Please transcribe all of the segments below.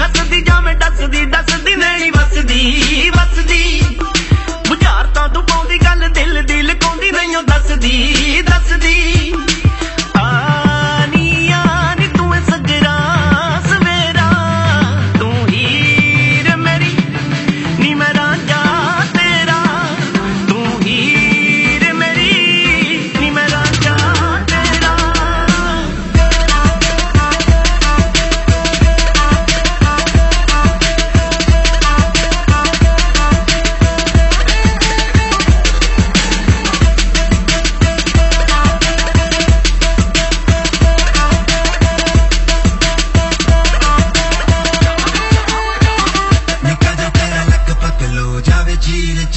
ਹੱਸਦੀ ਹੱਸਦੀ ਜਾਵੇਂ ਦੱਸਦੀ ਦੱਸਦੀ ਨਹੀਂ ਵਸਦੀ ਵਸਦੀ। ਬੁਝਾਰ ਤਾਂ ਤੂੰ ਪਾਉਂਦੀ ਗੱਲ ਦਿਲ ਦੀ, ਲਕਾਉਂਦੀ ਨਹੀਂ ਉਹ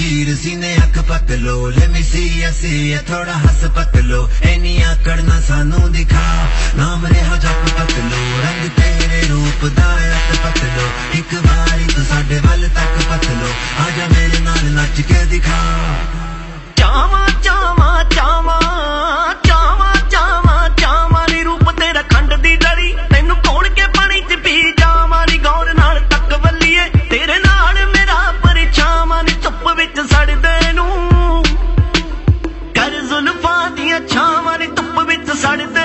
ਚੀਰ ਸੀਨੇ ਅੱਖ ਪੱਕ ਲੋ, ਲੈ ਮੀ ਸੀ ਅਸੀ ਥੋੜਾ ਹੱਸ ਪੱਕ ਲੋ। ਐਨੀ ਆਕੜ ਨਾ ਸਾਨੂੰ ਦਿਖਾ, ਨਾਮ ਰਿਹਾ ਜੱਪ ਪੱਕ ਲੋ। ਰੰਗ ਤੇਰੇ ਰੂਪ ਦਾ ਅੱਤ ਪੱਕ ਲੋ, ਇੱਕ ਵਾਰੀ ਤੂੰ ਸਾਡੇ ਵੱਲ ਤੱਕ ਪੱਕ ਲੋ। ਆ ਜਾ ਮੇਰੇ ਨਾਲ ਨੱਚ ਕੇ ਦਿਖਾ। ਚਾਵਾਂ ਚਾਵਾਂ ਚਾਵਾਂ ਦੀਆਂ ਛਾਵਾਂ ਨੀ ਧੁੱਪ ਵਿੱਚ ਸੜਦੇ